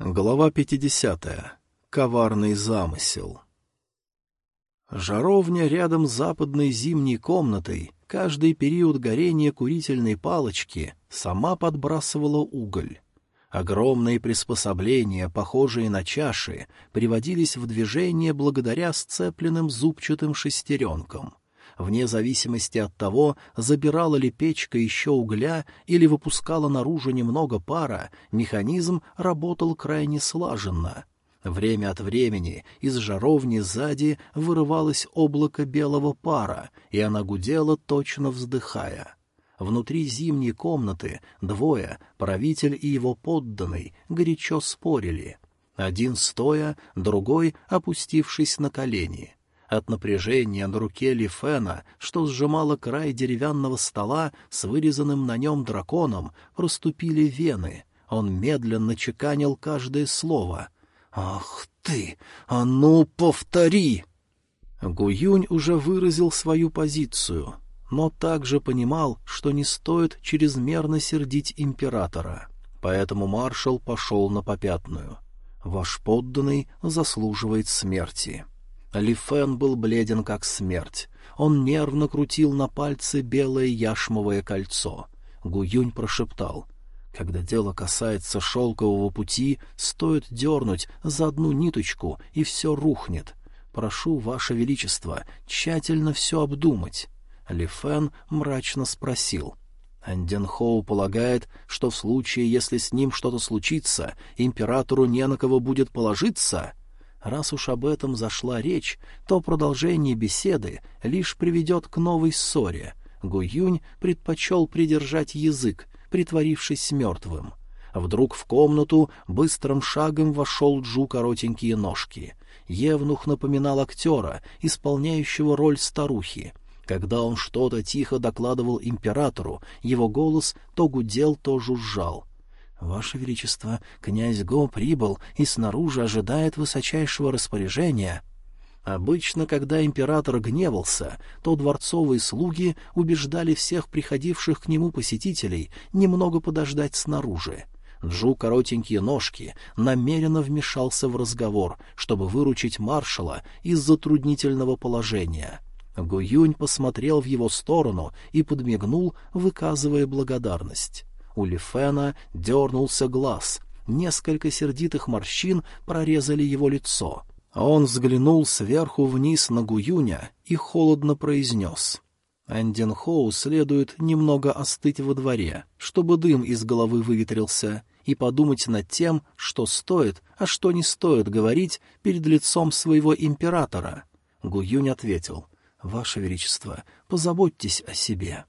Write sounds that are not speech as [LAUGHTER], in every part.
Глава 50. Коварный замысел. Жаровня рядом с западной зимней комнатой каждый период горения курительной палочки сама подбрасывала уголь. Огромные приспособления, похожие на чаши, приводились в движение благодаря сцепленным зубчатым шестеренкам — вне зависимости от того, забирала ли печка еще угля или выпускала наружу немного пара, механизм работал крайне слаженно. Время от времени из жаровни сзади вырывалось облако белого пара, и она гудела, точно вздыхая. Внутри зимней комнаты двое, правитель и его подданный, горячо спорили. Один стоя, другой опустившись на колени — от напряжения на руке Лифена, что сжимало край деревянного стола с вырезанным на нем драконом, проступили вены. Он медленно чеканил каждое слово. «Ах ты! А ну, повтори!» Гуюнь уже выразил свою позицию, но также понимал, что не стоит чрезмерно сердить императора. Поэтому маршал пошел на попятную. «Ваш подданный заслуживает смерти». Ли Фен был бледен как смерть. Он нервно крутил на пальце белое яшмовое кольцо. Гуюнь прошептал. «Когда дело касается шелкового пути, стоит дернуть за одну ниточку, и все рухнет. Прошу, Ваше Величество, тщательно все обдумать». Ли Фен мрачно спросил. Анденхоу полагает, что в случае, если с ним что-то случится, императору не на кого будет положиться?» Раз уж об этом зашла речь, то продолжение беседы лишь приведет к новой ссоре. Гуюнь предпочел придержать язык, притворившись мертвым. Вдруг в комнату быстрым шагом вошел Джу коротенькие ножки. Евнух напоминал актера, исполняющего роль старухи. Когда он что-то тихо докладывал императору, его голос то гудел, то жужжал. «Ваше Величество, князь Го прибыл и снаружи ожидает высочайшего распоряжения». Обычно, когда император гневался, то дворцовые слуги убеждали всех приходивших к нему посетителей немного подождать снаружи. Джу коротенькие ножки намеренно вмешался в разговор, чтобы выручить маршала из затруднительного положения. Гуюнь посмотрел в его сторону и подмигнул, выказывая благодарность. У Лифена дернулся глаз. Несколько сердитых морщин прорезали его лицо. Он взглянул сверху вниз на Гуюня и холодно произнес. Андин Хоу следует немного остыть во дворе, чтобы дым из головы выветрился, и подумать над тем, что стоит, а что не стоит говорить перед лицом своего императора. Гуюнь ответил, «Ваше Величество, позаботьтесь о себе».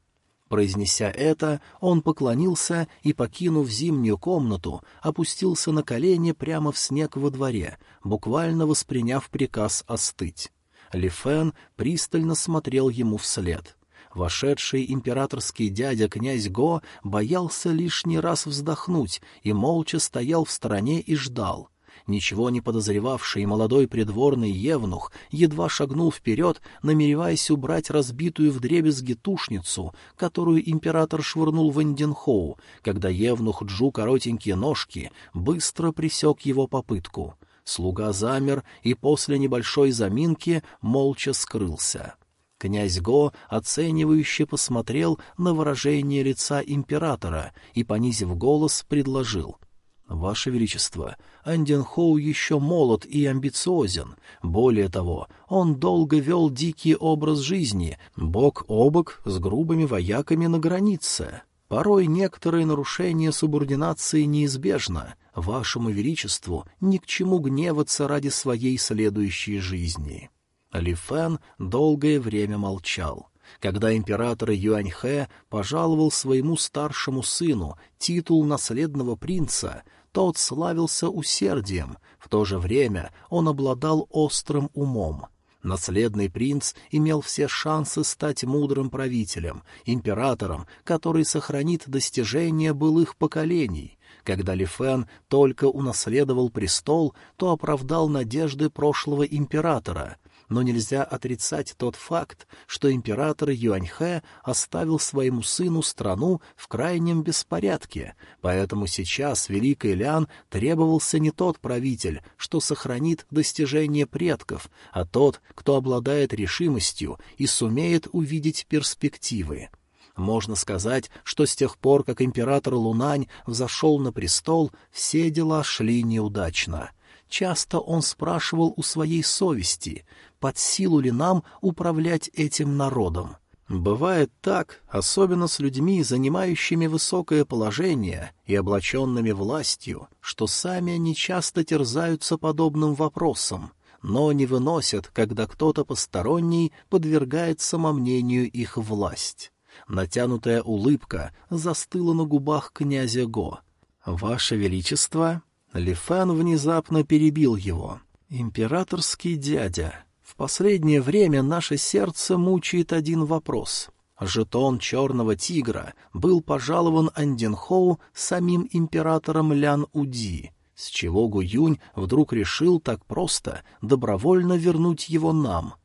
Произнеся это, он поклонился и, покинув зимнюю комнату, опустился на колени прямо в снег во дворе, буквально восприняв приказ остыть. Ли Фен пристально смотрел ему вслед. Вошедший императорский дядя князь Го боялся лишний раз вздохнуть и молча стоял в стороне и ждал — Ничего не подозревавший молодой придворный евнух едва шагнул вперед, намереваясь убрать разбитую вдребезги тушницу, которую император швырнул в Энденхоу, когда евнух Джу коротенькие ножки быстро присек его попытку. Слуга замер и после небольшой заминки молча скрылся. Князь Го оценивающе посмотрел на выражение лица императора и, понизив голос, предложил — «Ваше Величество, Анден Хоу еще молод и амбициозен. Более того, он долго вел дикий образ жизни, бок о бок с грубыми вояками на границе. Порой некоторые нарушения субординации неизбежно. Вашему Величеству ни к чему гневаться ради своей следующей жизни». Ли Фэн долгое время молчал. Когда император Юаньхэ пожаловал своему старшему сыну титул наследного принца, тот славился усердием, в то же время он обладал острым умом. Наследный принц имел все шансы стать мудрым правителем, императором, который сохранит достижения былых поколений. Когда Ли Фэн только унаследовал престол, то оправдал надежды прошлого императора — но нельзя отрицать тот факт, что император Юаньхэ оставил своему сыну страну в крайнем беспорядке, поэтому сейчас Великий Лян требовался не тот правитель, что сохранит достижения предков, а тот, кто обладает решимостью и сумеет увидеть перспективы. Можно сказать, что с тех пор, как император Лунань взошел на престол, все дела шли неудачно. Часто он спрашивал у своей совести, под силу ли нам управлять этим народом. Бывает так, особенно с людьми, занимающими высокое положение и облаченными властью, что сами они часто терзаются подобным вопросом, но не выносят, когда кто-то посторонний подвергает самомнению их власть. Натянутая улыбка застыла на губах князя Го. «Ваше Величество!» Лифан внезапно перебил его. «Императорский дядя, в последнее время наше сердце мучает один вопрос. Жетон черного тигра был пожалован Андинхоу самим императором Лян Уди, с чего Гуюнь вдруг решил так просто добровольно вернуть его нам.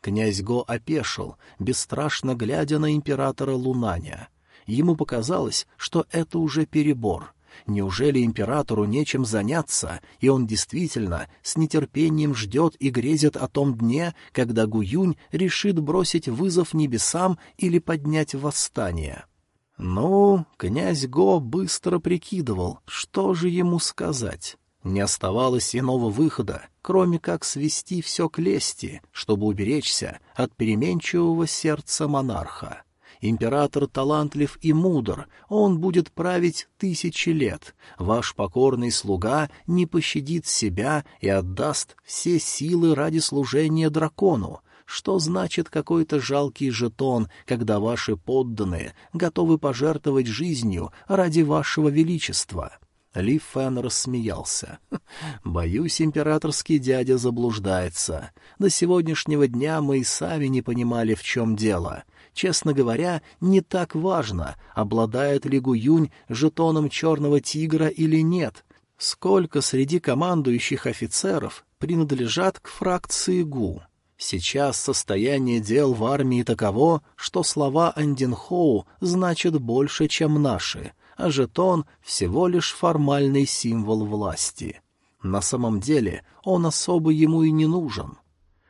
Князь Го опешил, бесстрашно глядя на императора Лунаня. Ему показалось, что это уже перебор. Неужели императору нечем заняться, и он действительно с нетерпением ждет и грезит о том дне, когда Гуюнь решит бросить вызов небесам или поднять восстание? Ну, князь Го быстро прикидывал, что же ему сказать. Не оставалось иного выхода, кроме как свести все к лести, чтобы уберечься от переменчивого сердца монарха. Император талантлив и мудр, он будет править тысячи лет. Ваш покорный слуга не пощадит себя и отдаст все силы ради служения дракону. Что значит какой-то жалкий жетон, когда ваши подданные готовы пожертвовать жизнью ради вашего величества?» Ли Фэн рассмеялся. [LAUGHS] «Боюсь, императорский дядя заблуждается. До сегодняшнего дня мы и сами не понимали, в чем дело. Честно говоря, не так важно, обладает ли Гуюнь жетоном черного тигра или нет. Сколько среди командующих офицеров принадлежат к фракции Гу. Сейчас состояние дел в армии таково, что слова Андинхоу значат больше, чем наши, а жетон — всего лишь формальный символ власти. На самом деле он особо ему и не нужен.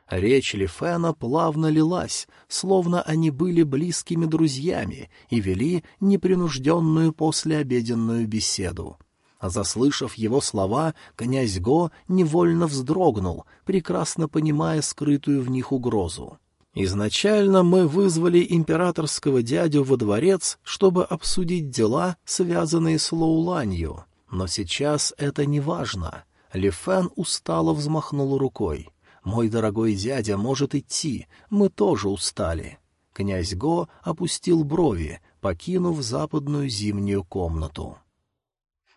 Речь Лифена плавно лилась, словно они были близкими друзьями и вели непринужденную послеобеденную беседу. Заслышав его слова, князь Го невольно вздрогнул, прекрасно понимая скрытую в них угрозу. Изначально мы вызвали императорского дядю во дворец, чтобы обсудить дела, связанные с Лоуланью. Но сейчас это не важно. Лифен устало взмахнул рукой. «Мой дорогой дядя может идти, мы тоже устали». Князь Го опустил брови, покинув западную зимнюю комнату.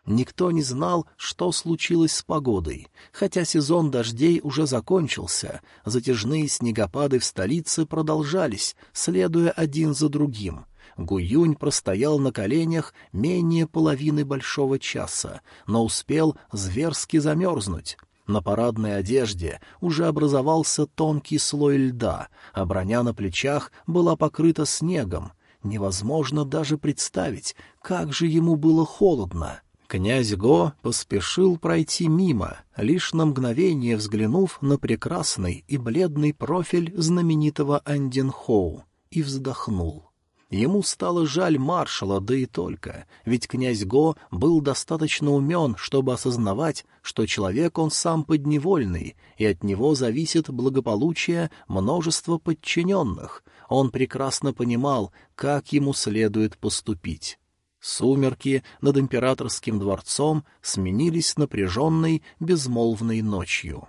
Никто не знал, что случилось с погодой. Хотя сезон дождей уже закончился, затяжные снегопады в столице продолжались, следуя один за другим. Гуюнь простоял на коленях менее половины большого часа, но успел зверски замерзнуть. На парадной одежде уже образовался тонкий слой льда, а броня на плечах была покрыта снегом. Невозможно даже представить, как же ему было холодно. Князь Го поспешил пройти мимо, лишь на мгновение взглянув на прекрасный и бледный профиль знаменитого Андинхоу, и вздохнул. Ему стало жаль маршала, да и только, ведь князь Го был достаточно умен, чтобы осознавать, что человек он сам подневольный, и от него зависит благополучие множества подчиненных. Он прекрасно понимал, как ему следует поступить. Сумерки над императорским дворцом сменились напряженной, безмолвной ночью.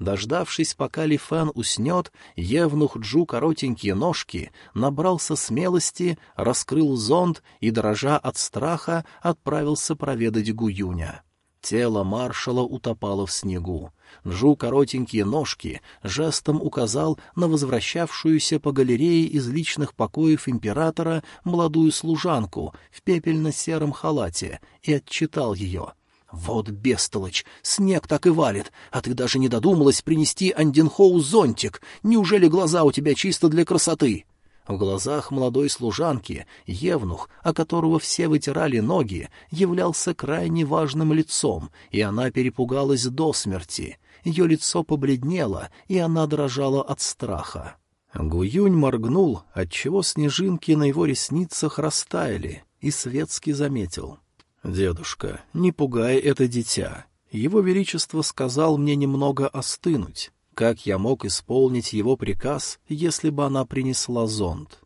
Дождавшись, пока Ли Фэн уснет, Евнух Джу коротенькие ножки набрался смелости, раскрыл зонт и, дрожа от страха, отправился проведать Гуюня. Тело маршала утопало в снегу. Джу коротенькие ножки жестом указал на возвращавшуюся по галерее из личных покоев императора молодую служанку в пепельно-сером халате и отчитал ее — «Вот бестолочь! Снег так и валит, а ты даже не додумалась принести Андинхоу зонтик! Неужели глаза у тебя чисто для красоты?» В глазах молодой служанки Евнух, о которого все вытирали ноги, являлся крайне важным лицом, и она перепугалась до смерти. Ее лицо побледнело, и она дрожала от страха. Гуюнь моргнул, отчего снежинки на его ресницах растаяли, и светски заметил. «Дедушка, не пугай это дитя. Его Величество сказал мне немного остынуть. Как я мог исполнить его приказ, если бы она принесла зонт?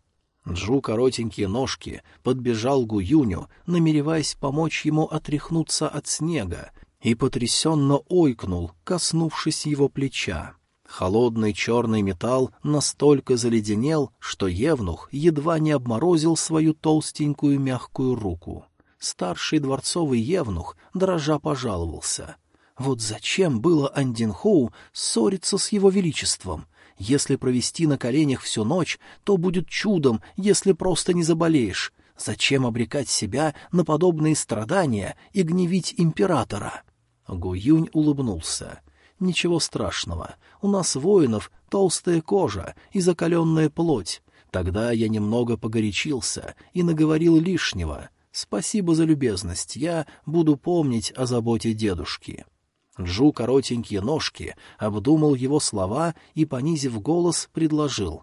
Джу коротенькие ножки подбежал к Гуюню, намереваясь помочь ему отряхнуться от снега, и потрясенно ойкнул, коснувшись его плеча. Холодный черный металл настолько заледенел, что Евнух едва не обморозил свою толстенькую мягкую руку. Старший дворцовый Евнух дрожа пожаловался. Вот зачем было Андинхоу ссориться с его величеством? Если провести на коленях всю ночь, то будет чудом, если просто не заболеешь. Зачем обрекать себя на подобные страдания и гневить императора? Гуюнь улыбнулся. Ничего страшного. У нас, воинов, толстая кожа и закаленная плоть. Тогда я немного погорячился и наговорил лишнего. Спасибо за любезность, я буду помнить о заботе дедушки. Джу коротенькие ножки обдумал его слова и, понизив голос, предложил.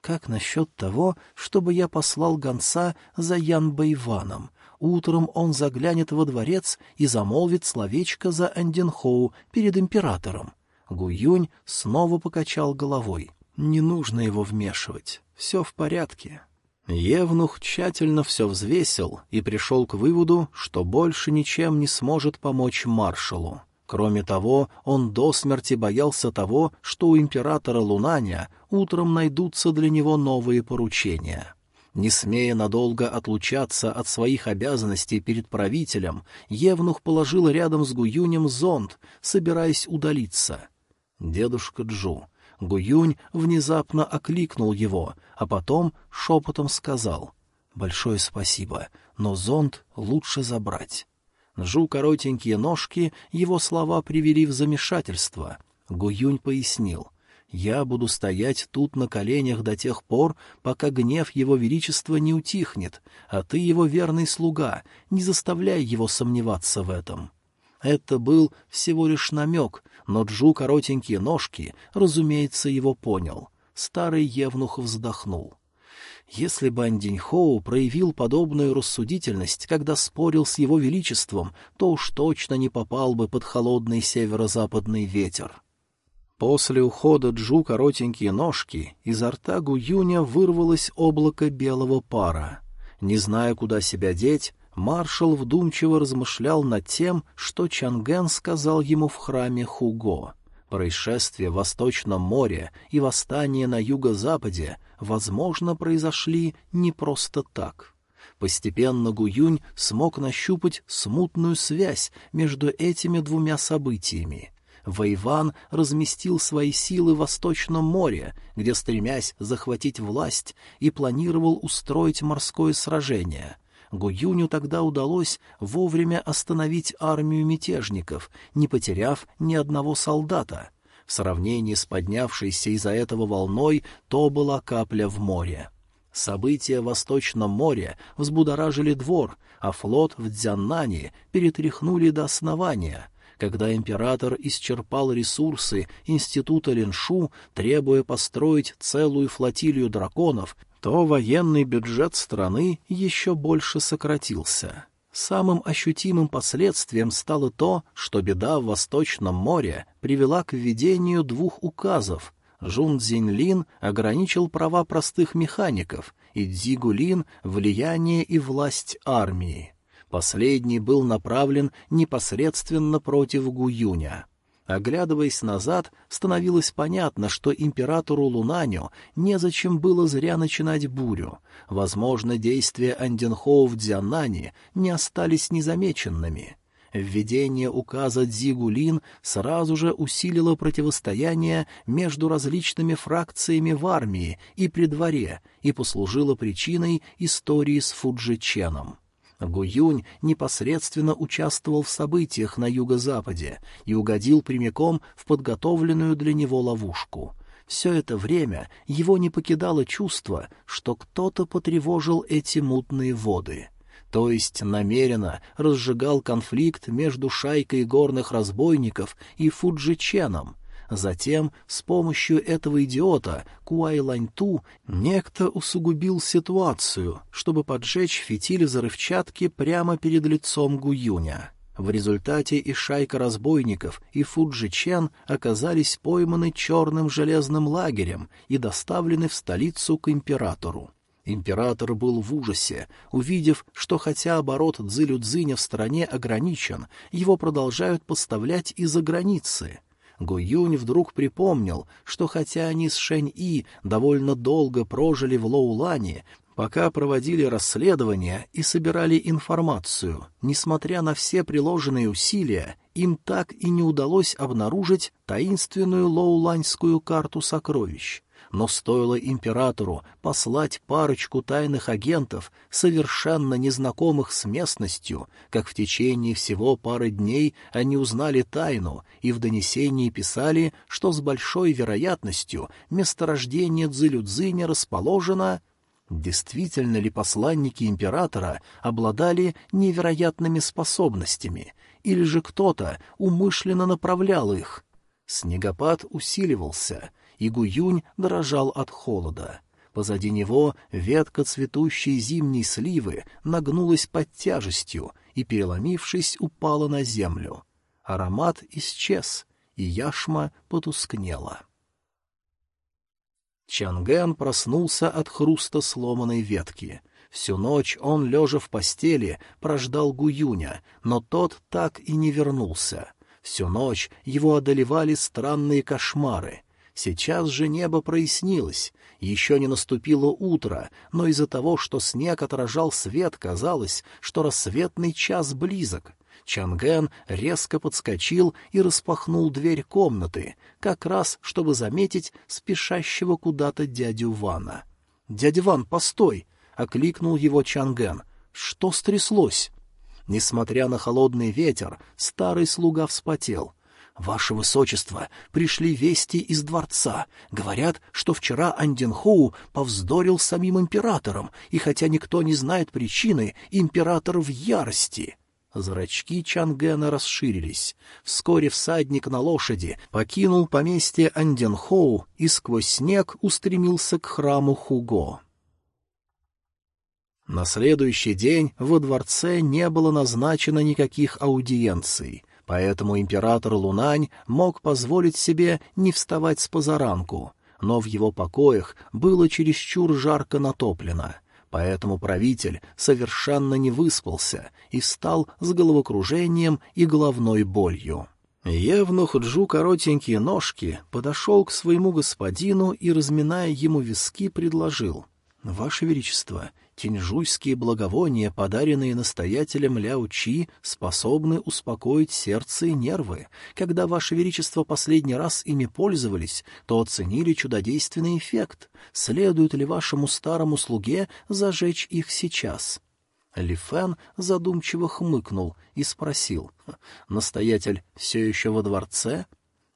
«Как насчет того, чтобы я послал гонца за Ян Байваном? Утром он заглянет во дворец и замолвит словечко за Анденхоу перед императором». Гуюнь снова покачал головой. «Не нужно его вмешивать. Все в порядке». Евнух тщательно все взвесил и пришел к выводу, что больше ничем не сможет помочь маршалу. Кроме того, он до смерти боялся того, что у императора Лунаня утром найдутся для него новые поручения. Не смея надолго отлучаться от своих обязанностей перед правителем, Евнух положил рядом с Гуюнем зонт, собираясь удалиться. Дедушка Джу. Гуюнь внезапно окликнул его, а потом шепотом сказал «Большое спасибо, но зонт лучше забрать». Жу коротенькие ножки, его слова привели в замешательство. Гуюнь пояснил. «Я буду стоять тут на коленях до тех пор, пока гнев его величества не утихнет, а ты его верный слуга, не заставляй его сомневаться в этом». Это был всего лишь намек, но Джу коротенькие ножки, разумеется, его понял. Старый евнух вздохнул. Если бы Андиньхоу проявил подобную рассудительность, когда спорил с его величеством, то уж точно не попал бы под холодный северо-западный ветер. После ухода Джу коротенькие ножки, изо рта Гуюня вырвалось облако белого пара. Не зная, куда себя деть, маршал вдумчиво размышлял над тем, что Чанген сказал ему в храме Хуго. Происшествие в Восточном море и восстание на юго-западе возможно, произошли не просто так. Постепенно Гуюнь смог нащупать смутную связь между этими двумя событиями. Вайван разместил свои силы в Восточном море, где, стремясь захватить власть, и планировал устроить морское сражение. Гуюню тогда удалось вовремя остановить армию мятежников, не потеряв ни одного солдата — в сравнении с поднявшейся из-за этого волной, то была капля в море. События в Восточном море взбудоражили двор, а флот в Дзяннане перетряхнули до основания. Когда император исчерпал ресурсы института Линшу, требуя построить целую флотилию драконов, то военный бюджет страны еще больше сократился. Самым ощутимым последствием стало то, что беда в Восточном море привела к введению двух указов. Жун Цзиньлин ограничил права простых механиков, и Цзигулин — влияние и власть армии. Последний был направлен непосредственно против Гуюня. Оглядываясь назад, становилось понятно, что императору Лунаню незачем было зря начинать бурю. Возможно, действия Анденхоу в Дзянане не остались незамеченными. Введение указа Дзигулин сразу же усилило противостояние между различными фракциями в армии и при дворе и послужило причиной истории с Фуджиченом. Гуюнь непосредственно участвовал в событиях на юго-западе и угодил прямиком в подготовленную для него ловушку. Все это время его не покидало чувство, что кто-то потревожил эти мутные воды. То есть намеренно разжигал конфликт между шайкой горных разбойников и Фуджиченом — Затем, с помощью этого идиота, Куай Ланьту, некто усугубил ситуацию, чтобы поджечь фитиль взрывчатки прямо перед лицом Гуюня. В результате и шайка разбойников, и Фуджи Чен оказались пойманы черным железным лагерем и доставлены в столицу к императору. Император был в ужасе, увидев, что хотя оборот Цзилю-Цзиня в стране ограничен, его продолжают поставлять из-за границы — Гуюнь вдруг припомнил, что хотя они с Шэнь-И довольно долго прожили в Лоулане, пока проводили расследование и собирали информацию, несмотря на все приложенные усилия, им так и не удалось обнаружить таинственную лоуланьскую карту сокровищ но стоило императору послать парочку тайных агентов, совершенно незнакомых с местностью, как в течение всего пары дней они узнали тайну и в донесении писали, что с большой вероятностью месторождение Цзилюдзиня расположено... Действительно ли посланники императора обладали невероятными способностями, или же кто-то умышленно направлял их? Снегопад усиливался — и Гуюнь дрожал от холода. Позади него ветка цветущей зимней сливы нагнулась под тяжестью и, переломившись, упала на землю. Аромат исчез, и яшма потускнела. Чанген проснулся от хруста сломанной ветки. Всю ночь он, лежа в постели, прождал Гуюня, но тот так и не вернулся. Всю ночь его одолевали странные кошмары — Сейчас же небо прояснилось. Еще не наступило утро, но из-за того, что снег отражал свет, казалось, что рассветный час близок. Чанген резко подскочил и распахнул дверь комнаты, как раз, чтобы заметить спешащего куда-то дядю Вана. «Дядя Ван, постой!» — окликнул его Чанген. «Что стряслось?» Несмотря на холодный ветер, старый слуга вспотел — «Ваше Высочество, пришли вести из дворца. Говорят, что вчера Анденхоу повздорил с самим императором, и хотя никто не знает причины, император в ярости». Зрачки Чангена расширились. Вскоре всадник на лошади покинул поместье Анденхоу и сквозь снег устремился к храму Хуго. На следующий день во дворце не было назначено никаких аудиенций. Поэтому император Лунань мог позволить себе не вставать с позаранку, но в его покоях было чересчур жарко натоплено. Поэтому правитель совершенно не выспался и встал с головокружением и головной болью. Евнух Джу коротенькие ножки подошел к своему господину и, разминая ему виски, предложил. — Ваше Величество, Тиньжуйские благовония, подаренные настоятелем Ляо Чи, способны успокоить сердце и нервы. Когда, Ваше Величество, последний раз ими пользовались, то оценили чудодейственный эффект. Следует ли вашему старому слуге зажечь их сейчас?» Ли Фэн задумчиво хмыкнул и спросил. «Настоятель все еще во дворце?»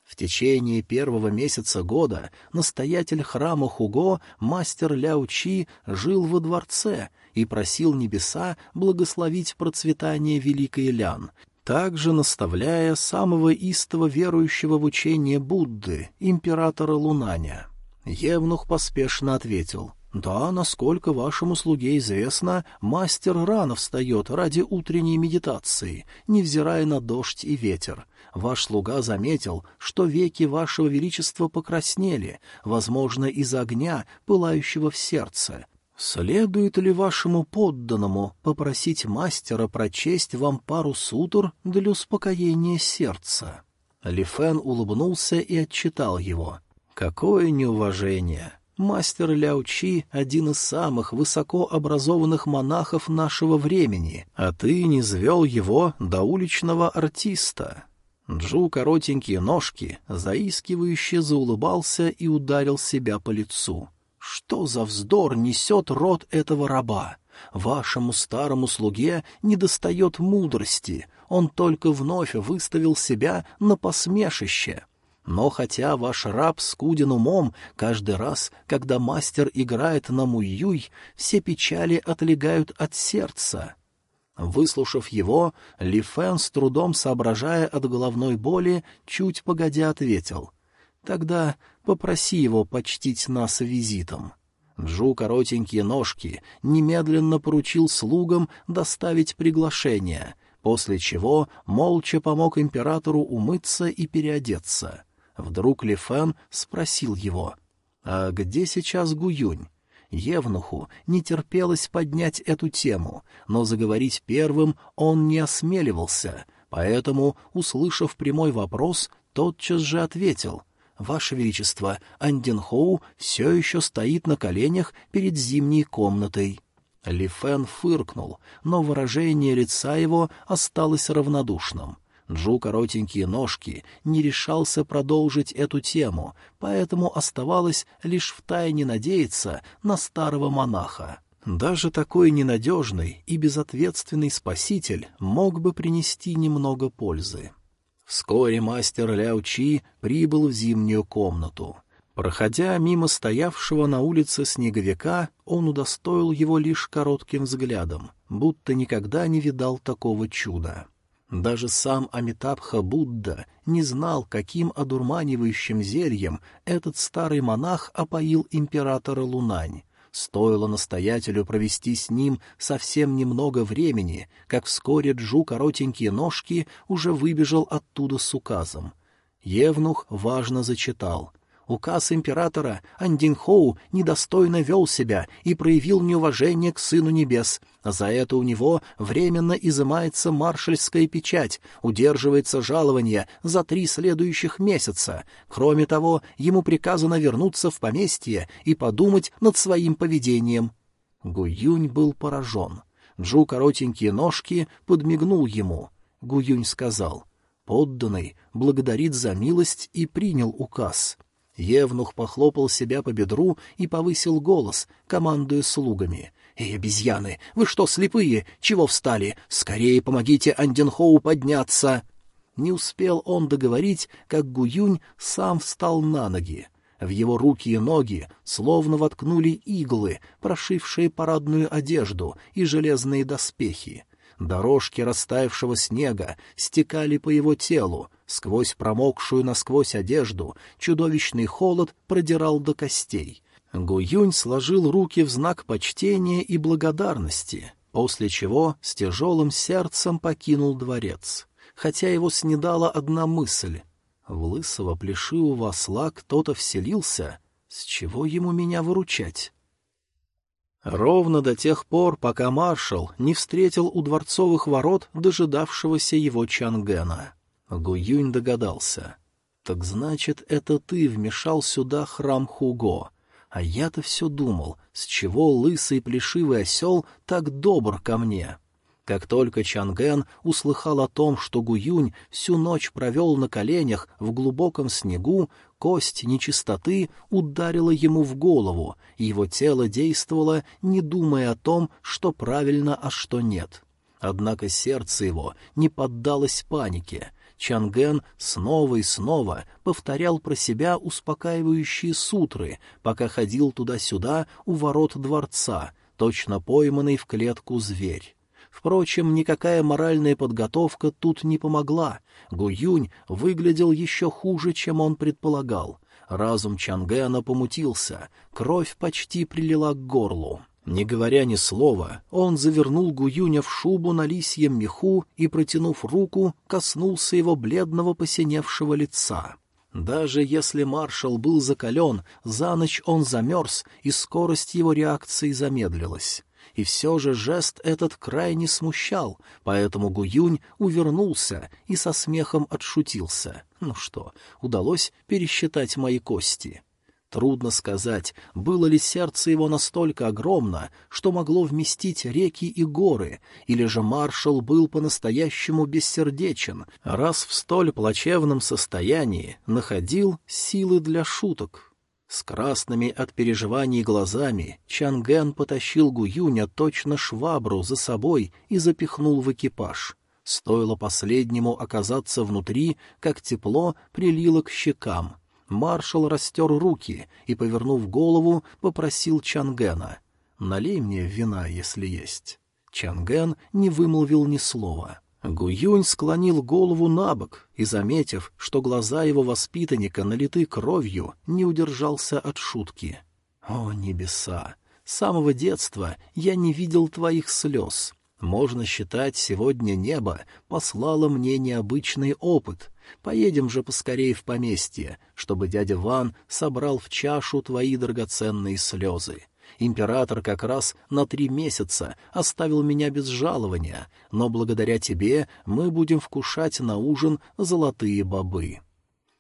В течение первого месяца года настоятель храма Хуго, мастер Ляо Чи, жил во дворце и просил небеса благословить процветание Великой Лян, также наставляя самого истово верующего в учение Будды, императора Лунаня. Евнух поспешно ответил — «Да, насколько вашему слуге известно, мастер рано встает ради утренней медитации, невзирая на дождь и ветер. Ваш слуга заметил, что веки вашего величества покраснели, возможно, из-за огня, пылающего в сердце. Следует ли вашему подданному попросить мастера прочесть вам пару сутр для успокоения сердца?» Лифен улыбнулся и отчитал его. «Какое неуважение!» Мастер Ляучи — один из самых высокообразованных монахов нашего времени, а ты не звел его до уличного артиста. Джу коротенькие ножки, заискивающе заулыбался и ударил себя по лицу. Что за вздор несет рот этого раба? Вашему старому слуге недостает мудрости, он только вновь выставил себя на посмешище. Но хотя ваш раб скуден умом, каждый раз, когда мастер играет на муюй, все печали отлегают от сердца. Выслушав его, Ли Фэн, с трудом соображая от головной боли, чуть погодя ответил. «Тогда попроси его почтить нас визитом». Джу коротенькие ножки немедленно поручил слугам доставить приглашение, после чего молча помог императору умыться и переодеться. Вдруг Ли Фэн спросил его, «А где сейчас Гуюнь?» Евнуху не терпелось поднять эту тему, но заговорить первым он не осмеливался, поэтому, услышав прямой вопрос, тотчас же ответил. «Ваше Величество, Андинхоу все еще стоит на коленях перед зимней комнатой». Ли Фэн фыркнул, но выражение лица его осталось равнодушным. Джу коротенькие ножки не решался продолжить эту тему, поэтому оставалось лишь втайне надеяться на старого монаха. Даже такой ненадежный и безответственный спаситель мог бы принести немного пользы. Вскоре мастер Ляо Чи прибыл в зимнюю комнату. Проходя мимо стоявшего на улице снеговика, он удостоил его лишь коротким взглядом, будто никогда не видал такого чуда. Даже сам Амитабха Будда не знал, каким одурманивающим зельем этот старый монах опоил императора Лунань. Стоило настоятелю провести с ним совсем немного времени, как вскоре Джу коротенькие ножки уже выбежал оттуда с указом. Евнух важно зачитал — Указ императора Андинхоу недостойно вел себя и проявил неуважение к Сыну Небес. За это у него временно изымается маршальская печать, удерживается жалование за три следующих месяца. Кроме того, ему приказано вернуться в поместье и подумать над своим поведением. Гуюнь был поражен. Джу коротенькие ножки подмигнул ему. Гуюнь сказал — Подданный благодарит за милость и принял указ. Евнух похлопал себя по бедру и повысил голос, командуя слугами. «Эй, обезьяны, вы что, слепые? Чего встали? Скорее помогите Анденхоу подняться!» Не успел он договорить, как Гуюнь сам встал на ноги. В его руки и ноги словно воткнули иглы, прошившие парадную одежду и железные доспехи. Дорожки растаявшего снега стекали по его телу, сквозь промокшую насквозь одежду чудовищный холод продирал до костей. Гуюнь сложил руки в знак почтения и благодарности, после чего с тяжелым сердцем покинул дворец. Хотя его снедала одна мысль — в лысого плешивого осла кто-то вселился, с чего ему меня выручать? Ровно до тех пор, пока маршал не встретил у дворцовых ворот дожидавшегося его Чангена. Гуюнь догадался. «Так значит, это ты вмешал сюда храм Хуго. А я-то все думал, с чего лысый плешивый осел так добр ко мне?» Как только Чанген услыхал о том, что Гуюнь всю ночь провел на коленях в глубоком снегу, кость нечистоты ударила ему в голову, и его тело действовало, не думая о том, что правильно, а что нет. Однако сердце его не поддалось панике. Чанген снова и снова повторял про себя успокаивающие сутры, пока ходил туда-сюда у ворот дворца, точно пойманный в клетку зверь. Впрочем, никакая моральная подготовка тут не помогла. Гуюнь выглядел еще хуже, чем он предполагал. Разум Чангена помутился, кровь почти прилила к горлу. Не говоря ни слова, он завернул Гуюня в шубу на лисьем меху и, протянув руку, коснулся его бледного посиневшего лица. Даже если маршал был закален, за ночь он замерз, и скорость его реакции замедлилась и все же жест этот крайне смущал, поэтому Гуюнь увернулся и со смехом отшутился. Ну что, удалось пересчитать мои кости? Трудно сказать, было ли сердце его настолько огромно, что могло вместить реки и горы, или же маршал был по-настоящему бессердечен, раз в столь плачевном состоянии находил силы для шуток. С красными от переживаний глазами Чанген потащил Гуюня точно швабру за собой и запихнул в экипаж. Стоило последнему оказаться внутри, как тепло прилило к щекам. Маршал растер руки и, повернув голову, попросил Чангена. «Налей мне вина, если есть». Чанген не вымолвил ни слова. Гуюнь склонил голову на бок и, заметив, что глаза его воспитанника налиты кровью, не удержался от шутки. «О, небеса! С самого детства я не видел твоих слез. Можно считать, сегодня небо послало мне необычный опыт. Поедем же поскорее в поместье, чтобы дядя Ван собрал в чашу твои драгоценные слезы. Император как раз на три месяца оставил меня без жалования, но благодаря тебе мы будем вкушать на ужин золотые бобы».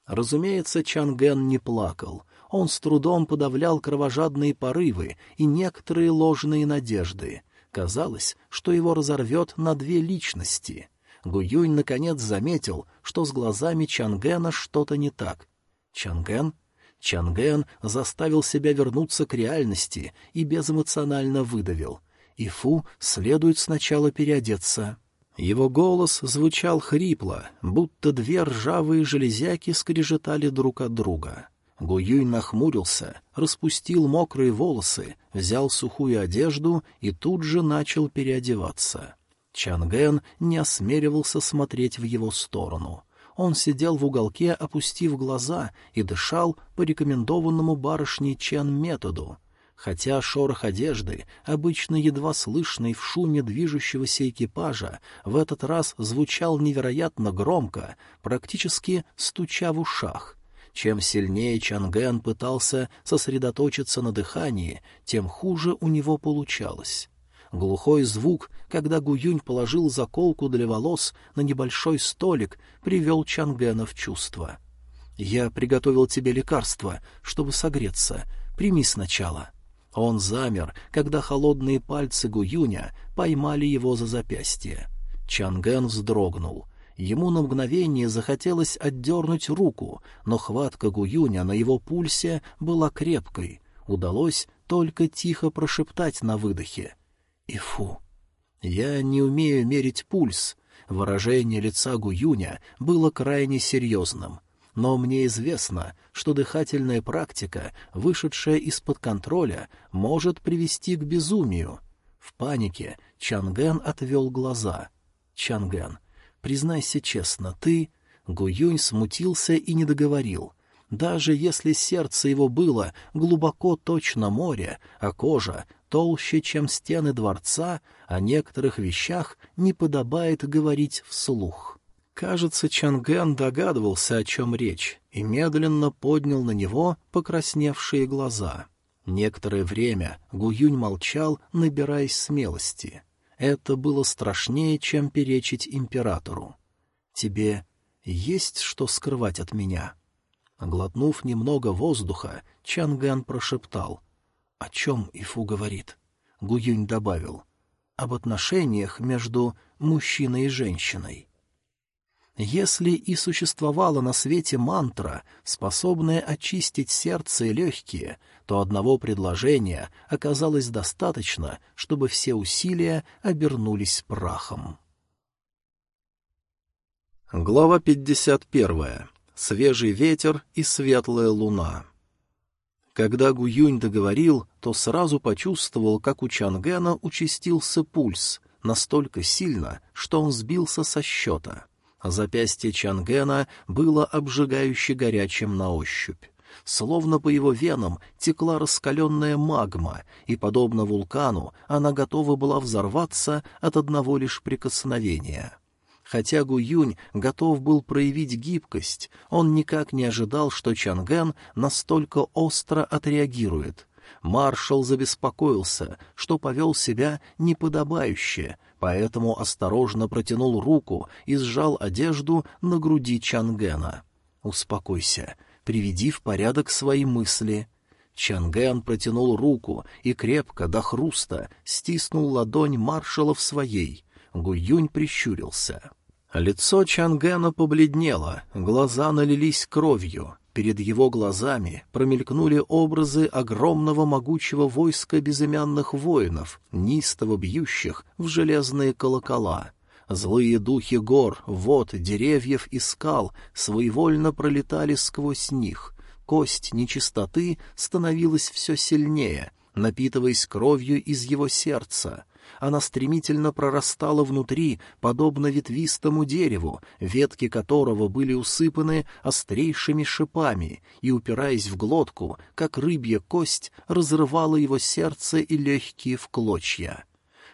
Разумеется, Чанген не плакал. Он с трудом подавлял кровожадные порывы и некоторые ложные надежды. Казалось, что его разорвет на две личности. Гуюнь наконец заметил, что с глазами Чангена что-то не так. «Чанген?» Чанген заставил себя вернуться к реальности и безэмоционально выдавил. Ифу следует сначала переодеться. Его голос звучал хрипло, будто две ржавые железяки скрежетали друг от друга. Гуюй нахмурился, распустил мокрые волосы, взял сухую одежду и тут же начал переодеваться. Чанген не осмеливался смотреть в его сторону. Он сидел в уголке, опустив глаза, и дышал по рекомендованному барышней Чен методу. Хотя шорох одежды, обычно едва слышный в шуме движущегося экипажа, в этот раз звучал невероятно громко, практически стуча в ушах. Чем сильнее Чанген пытался сосредоточиться на дыхании, тем хуже у него получалось. Глухой звук, когда Гуюнь положил заколку для волос на небольшой столик, привел Чангена в чувство. «Я приготовил тебе лекарство, чтобы согреться. Прими сначала». Он замер, когда холодные пальцы Гуюня поймали его за запястье. Чанген вздрогнул. Ему на мгновение захотелось отдернуть руку, но хватка Гуюня на его пульсе была крепкой. Удалось только тихо прошептать на выдохе — Ифу. Я не умею мерить пульс. Выражение лица Гуюня было крайне серьезным. Но мне известно, что дыхательная практика, вышедшая из-под контроля, может привести к безумию. В панике Чанген отвел глаза. «Чанген, признайся честно, ты...» Гуюнь смутился и не договорил. Даже если сердце его было глубоко точно море, а кожа толще, чем стены дворца, о некоторых вещах не подобает говорить вслух. Кажется, Чанген догадывался, о чем речь, и медленно поднял на него покрасневшие глаза. Некоторое время Гуюнь молчал, набираясь смелости. Это было страшнее, чем перечить императору. «Тебе есть что скрывать от меня?» Глотнув немного воздуха, Чанган прошептал. «О чем Ифу говорит?» Гуюнь добавил. «Об отношениях между мужчиной и женщиной». Если и существовала на свете мантра, способная очистить сердце и легкие, то одного предложения оказалось достаточно, чтобы все усилия обернулись прахом. Глава 51. Свежий ветер и светлая луна. Когда Гуюнь договорил, то сразу почувствовал, как у Чангена участился пульс, настолько сильно, что он сбился со счета. Запястье Чангена было обжигающе горячим на ощупь. Словно по его венам текла раскаленная магма, и, подобно вулкану, она готова была взорваться от одного лишь прикосновения. Хотя Гуюнь готов был проявить гибкость, он никак не ожидал, что Чангэн настолько остро отреагирует. Маршал забеспокоился, что повел себя неподобающе, поэтому осторожно протянул руку и сжал одежду на груди Чангена. «Успокойся, приведи в порядок свои мысли». Чангэн протянул руку и крепко, до хруста, стиснул ладонь маршала в своей. Гуюнь прищурился. Лицо Чангена побледнело, глаза налились кровью. Перед его глазами промелькнули образы огромного могучего войска безымянных воинов, неистово бьющих в железные колокола. Злые духи гор, вод, деревьев и скал своевольно пролетали сквозь них. Кость нечистоты становилась все сильнее, напитываясь кровью из его сердца — она стремительно прорастала внутри, подобно ветвистому дереву, ветки которого были усыпаны острейшими шипами, и, упираясь в глотку, как рыбья кость, разрывала его сердце и легкие в клочья.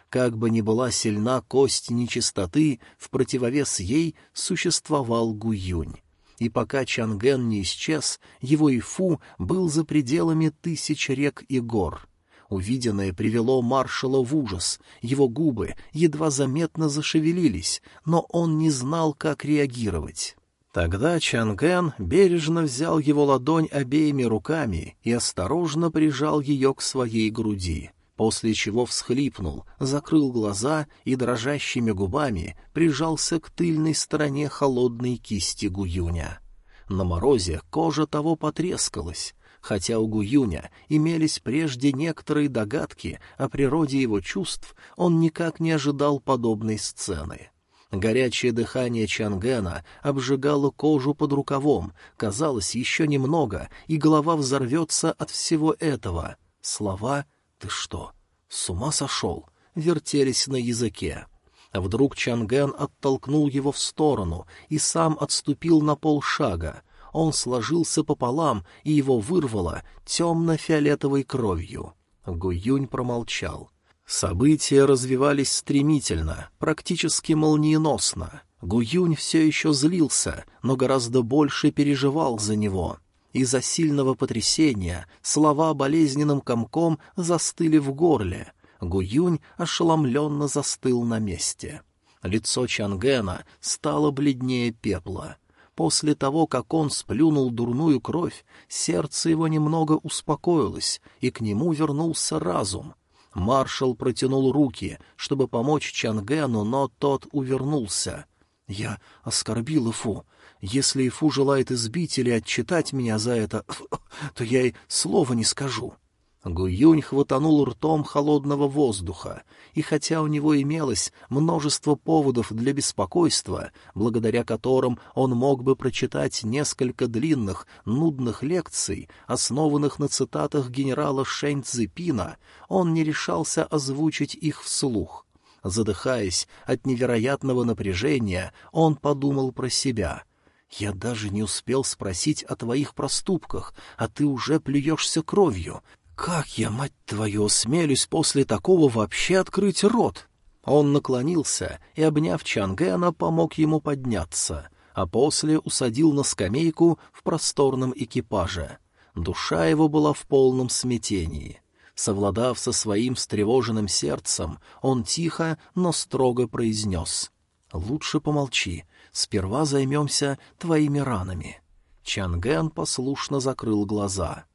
Как бы ни была сильна кость нечистоты, в противовес ей существовал Гуюнь. И пока Чанген не исчез, его Ифу был за пределами тысяч рек и гор — Увиденное привело маршала в ужас. Его губы едва заметно зашевелились, но он не знал, как реагировать. Тогда Чанген бережно взял его ладонь обеими руками и осторожно прижал ее к своей груди, после чего всхлипнул, закрыл глаза и дрожащими губами прижался к тыльной стороне холодной кисти Гуюня. На морозе кожа того потрескалась, Хотя у Гуюня имелись прежде некоторые догадки о природе его чувств, он никак не ожидал подобной сцены. Горячее дыхание Чангена обжигало кожу под рукавом, казалось, еще немного, и голова взорвется от всего этого. Слова «Ты что, с ума сошел?» вертелись на языке. Вдруг Чанген оттолкнул его в сторону и сам отступил на полшага он сложился пополам, и его вырвало темно-фиолетовой кровью. Гуюнь промолчал. События развивались стремительно, практически молниеносно. Гуюнь все еще злился, но гораздо больше переживал за него. Из-за сильного потрясения слова болезненным комком застыли в горле. Гуюнь ошеломленно застыл на месте. Лицо Чангена стало бледнее пепла. После того, как он сплюнул дурную кровь, сердце его немного успокоилось, и к нему вернулся разум. Маршал протянул руки, чтобы помочь Чангену, но тот увернулся. «Я оскорбил Ифу. Если Ифу желает избить или отчитать меня за это, [LAUGHS] то я и слова не скажу». Гуюнь хватанул ртом холодного воздуха, и хотя у него имелось множество поводов для беспокойства, благодаря которым он мог бы прочитать несколько длинных, нудных лекций, основанных на цитатах генерала Шэнь Цзипина, он не решался озвучить их вслух. Задыхаясь от невероятного напряжения, он подумал про себя — «Я даже не успел спросить о твоих проступках, а ты уже плюешься кровью. «Как я, мать твою, смелюсь после такого вообще открыть рот?» Он наклонился и, обняв Чангена, помог ему подняться, а после усадил на скамейку в просторном экипаже. Душа его была в полном смятении. Совладав со своим встревоженным сердцем, он тихо, но строго произнес. «Лучше помолчи. Сперва займемся твоими ранами». Чанген послушно закрыл глаза —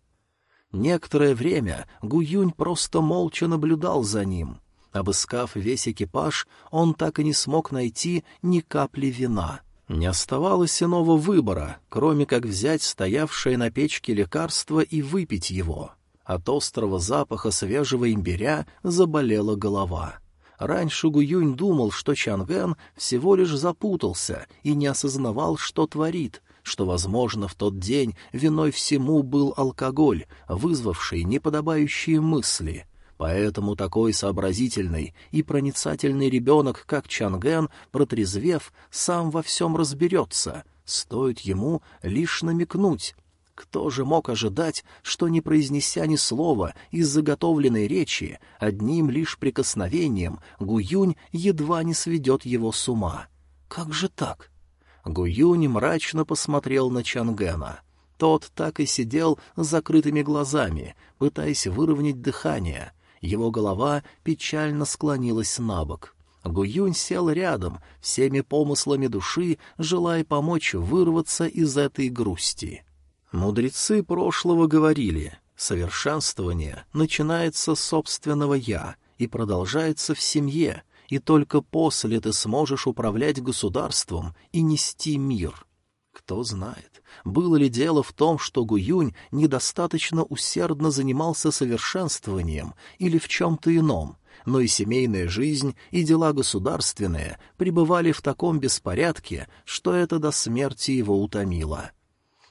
Некоторое время Гуюнь просто молча наблюдал за ним. Обыскав весь экипаж, он так и не смог найти ни капли вина. Не оставалось иного выбора, кроме как взять стоявшее на печке лекарство и выпить его. От острого запаха свежего имбиря заболела голова. Раньше Гуюнь думал, что Чангэн всего лишь запутался и не осознавал, что творит, что, возможно, в тот день виной всему был алкоголь, вызвавший неподобающие мысли. Поэтому такой сообразительный и проницательный ребенок, как Чанген, протрезвев, сам во всем разберется, стоит ему лишь намекнуть. Кто же мог ожидать, что, не произнеся ни слова из заготовленной речи, одним лишь прикосновением Гуюнь едва не сведет его с ума? Как же так? Гуюнь мрачно посмотрел на Чангена. Тот так и сидел с закрытыми глазами, пытаясь выровнять дыхание. Его голова печально склонилась на бок. Гуюнь сел рядом, всеми помыслами души, желая помочь вырваться из этой грусти. Мудрецы прошлого говорили, совершенствование начинается с собственного «я» и продолжается в семье, и только после ты сможешь управлять государством и нести мир. Кто знает, было ли дело в том, что Гуюнь недостаточно усердно занимался совершенствованием или в чем-то ином, но и семейная жизнь, и дела государственные пребывали в таком беспорядке, что это до смерти его утомило.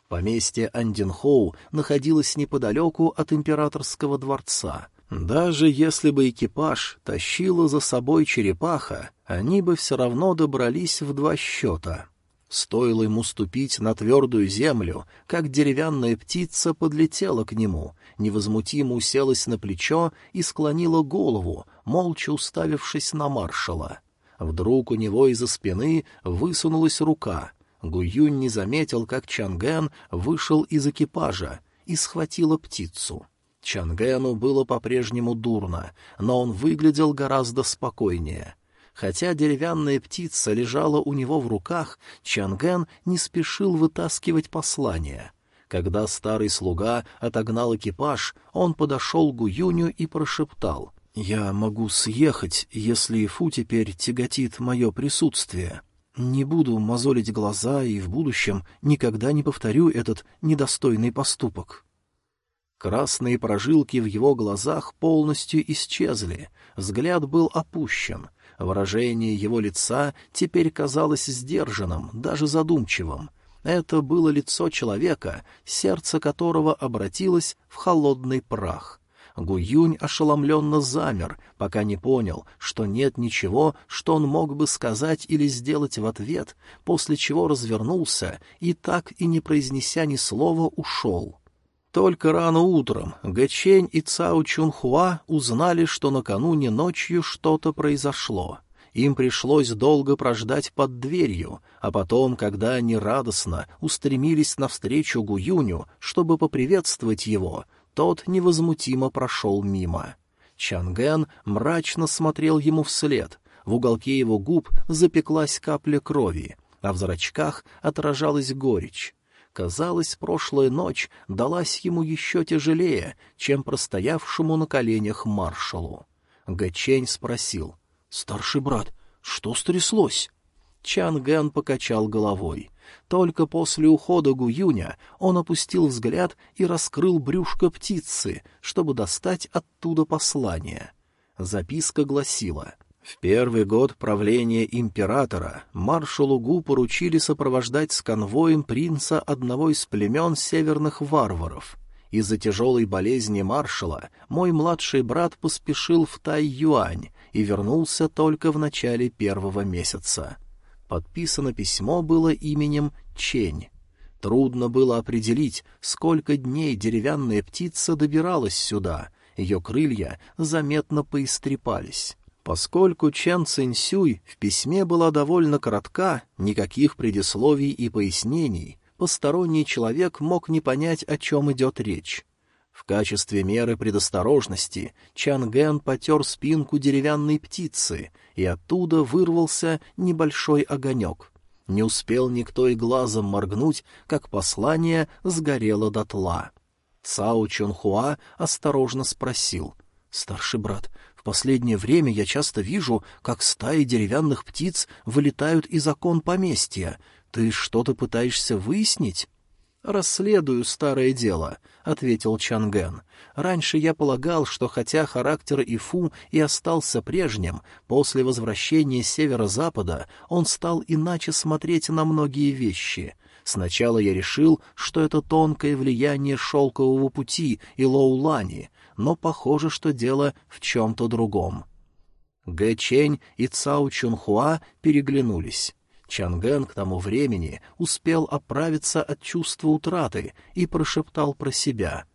Поместье Андинхоу находилось неподалеку от императорского дворца. Даже если бы экипаж тащила за собой черепаха, они бы все равно добрались в два счета. Стоило ему ступить на твердую землю, как деревянная птица подлетела к нему, невозмутимо уселась на плечо и склонила голову, молча уставившись на маршала. Вдруг у него из-за спины высунулась рука. Гуюнь не заметил, как Чанген вышел из экипажа и схватила птицу. Чангену было по-прежнему дурно, но он выглядел гораздо спокойнее — Хотя деревянная птица лежала у него в руках, Чанген не спешил вытаскивать послание. Когда старый слуга отогнал экипаж, он подошел к Гуюню и прошептал. «Я могу съехать, если Фу теперь тяготит мое присутствие. Не буду мозолить глаза и в будущем никогда не повторю этот недостойный поступок». Красные прожилки в его глазах полностью исчезли, взгляд был опущен, Выражение его лица теперь казалось сдержанным, даже задумчивым. Это было лицо человека, сердце которого обратилось в холодный прах. Гуюнь ошеломленно замер, пока не понял, что нет ничего, что он мог бы сказать или сделать в ответ, после чего развернулся и, так и не произнеся ни слова, ушел. Только рано утром Гэчень и Цао Чунхуа узнали, что накануне ночью что-то произошло. Им пришлось долго прождать под дверью, а потом, когда они радостно устремились навстречу Гуюню, чтобы поприветствовать его, тот невозмутимо прошел мимо. Чанген мрачно смотрел ему вслед, в уголке его губ запеклась капля крови, а в зрачках отражалась горечь. Казалось, прошлая ночь далась ему еще тяжелее, чем простоявшему на коленях маршалу. Гэчень спросил. — Старший брат, что стряслось? Чан Ген покачал головой. Только после ухода Гуюня он опустил взгляд и раскрыл брюшко птицы, чтобы достать оттуда послание. Записка гласила — в первый год правления императора маршалу Гу поручили сопровождать с конвоем принца одного из племен северных варваров. Из-за тяжелой болезни маршала мой младший брат поспешил в Тай-Юань и вернулся только в начале первого месяца. Подписано письмо было именем Чень. Трудно было определить, сколько дней деревянная птица добиралась сюда, ее крылья заметно поистрепались. Поскольку Чен Цинсюй в письме была довольно коротка, никаких предисловий и пояснений, посторонний человек мог не понять, о чем идет речь. В качестве меры предосторожности Чан Ген потер спинку деревянной птицы, и оттуда вырвался небольшой огонек. Не успел никто и глазом моргнуть, как послание сгорело дотла. Цао Чунхуа осторожно спросил. — Старший брат, последнее время я часто вижу, как стаи деревянных птиц вылетают из окон поместья. Ты что-то пытаешься выяснить? «Расследую старое дело», — ответил Чанген. «Раньше я полагал, что хотя характер Ифу и остался прежним, после возвращения северо-запада он стал иначе смотреть на многие вещи. Сначала я решил, что это тонкое влияние шелкового пути и Лоулани, но похоже, что дело в чем-то другом. Гэ Чень и Цао Чунхуа переглянулись. Чанген к тому времени успел оправиться от чувства утраты и прошептал про себя.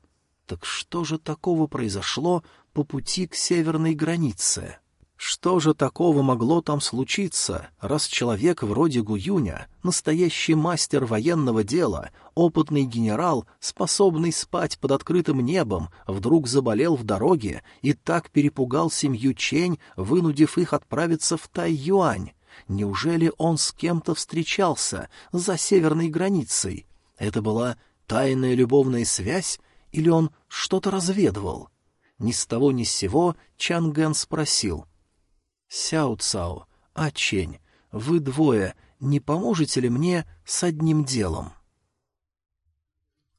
«Так что же такого произошло по пути к северной границе?» Что же такого могло там случиться, раз человек вроде Гуюня, настоящий мастер военного дела, опытный генерал, способный спать под открытым небом, вдруг заболел в дороге и так перепугал семью Чень, вынудив их отправиться в Тай-Юань? Неужели он с кем-то встречался за северной границей? Это была тайная любовная связь или он что-то разведывал? Ни с того ни с сего Чан Гэн спросил — Сяо Цао, А Чень, вы двое не поможете ли мне с одним делом?»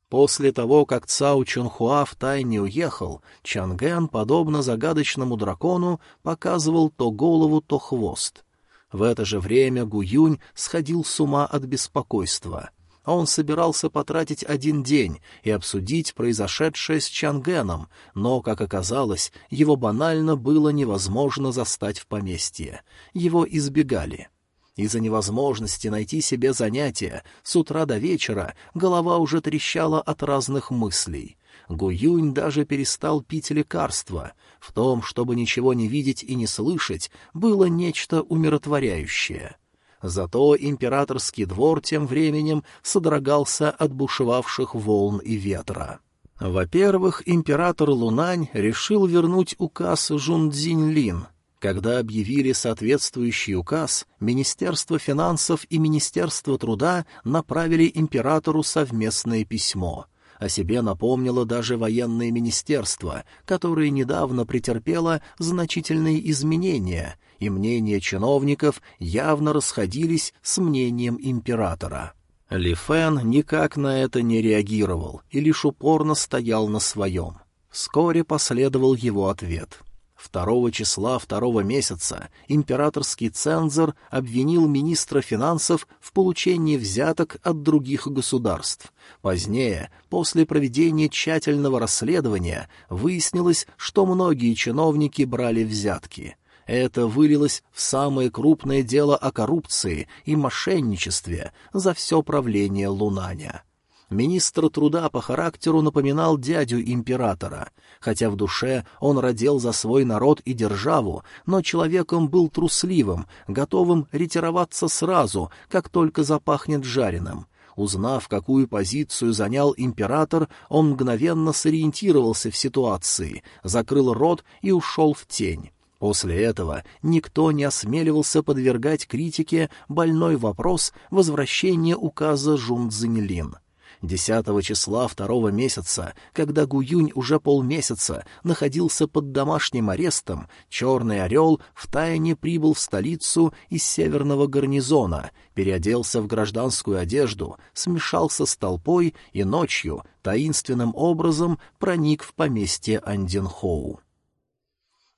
После того, как Цао Чунхуа втайне уехал, Чангэн, подобно загадочному дракону, показывал то голову, то хвост. В это же время Гуюнь сходил с ума от беспокойства. Он собирался потратить один день и обсудить произошедшее с Чангеном, но, как оказалось, его банально было невозможно застать в поместье. Его избегали. Из-за невозможности найти себе занятия с утра до вечера голова уже трещала от разных мыслей. Гуюнь даже перестал пить лекарства. В том, чтобы ничего не видеть и не слышать, было нечто умиротворяющее. Зато императорский двор тем временем содрогался от бушевавших волн и ветра. Во-первых, император Лунань решил вернуть указ Жундзинь-Лин, когда объявили соответствующий указ, Министерство финансов и Министерство труда направили императору совместное письмо. О себе напомнило даже военное министерство, которое недавно претерпело значительные изменения, и мнения чиновников явно расходились с мнением императора. Ли Фэн никак на это не реагировал и лишь упорно стоял на своем. Вскоре последовал его ответ — Второго числа второго месяца императорский цензор обвинил министра финансов в получении взяток от других государств. Позднее, после проведения тщательного расследования, выяснилось, что многие чиновники брали взятки. Это вылилось в самое крупное дело о коррупции и мошенничестве за все правление Лунаня. Министр труда по характеру напоминал дядю императора. Хотя в душе он родил за свой народ и державу, но человеком был трусливым, готовым ретироваться сразу, как только запахнет жареным. Узнав, какую позицию занял император, он мгновенно сориентировался в ситуации, закрыл рот и ушел в тень. После этого никто не осмеливался подвергать критике больной вопрос возвращения указа Жун Цзиньлин. Десятого числа второго месяца, когда Гуюнь уже полмесяца находился под домашним арестом, Черный Орел втайне прибыл в столицу из северного гарнизона, переоделся в гражданскую одежду, смешался с толпой и ночью таинственным образом проник в поместье Андинхоу.